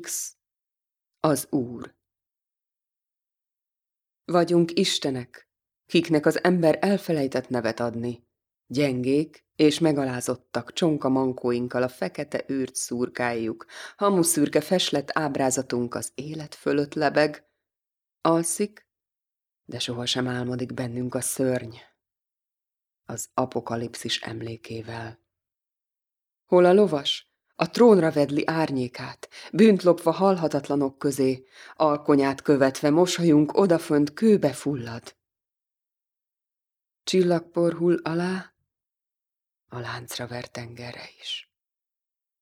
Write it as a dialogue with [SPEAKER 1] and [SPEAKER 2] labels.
[SPEAKER 1] X az Úr. Vagyunk istenek, kiknek az ember elfelejtett nevet adni. Gyengék és megalázottak csonka mankóinkkal a fekete űrt szurkáljuk, hamuszürke feslet ábrázatunk az élet fölött lebeg. Alszik, de sohasem álmodik bennünk a szörny, az apokalipszis emlékével. Hol a lovas? A trónra vedli árnyékát, bűnt lopva halhatatlanok közé, alkonyát követve mosolyunk odafönt kőbe fullad. Csillagpor hull alá, a láncra ver tengerre is.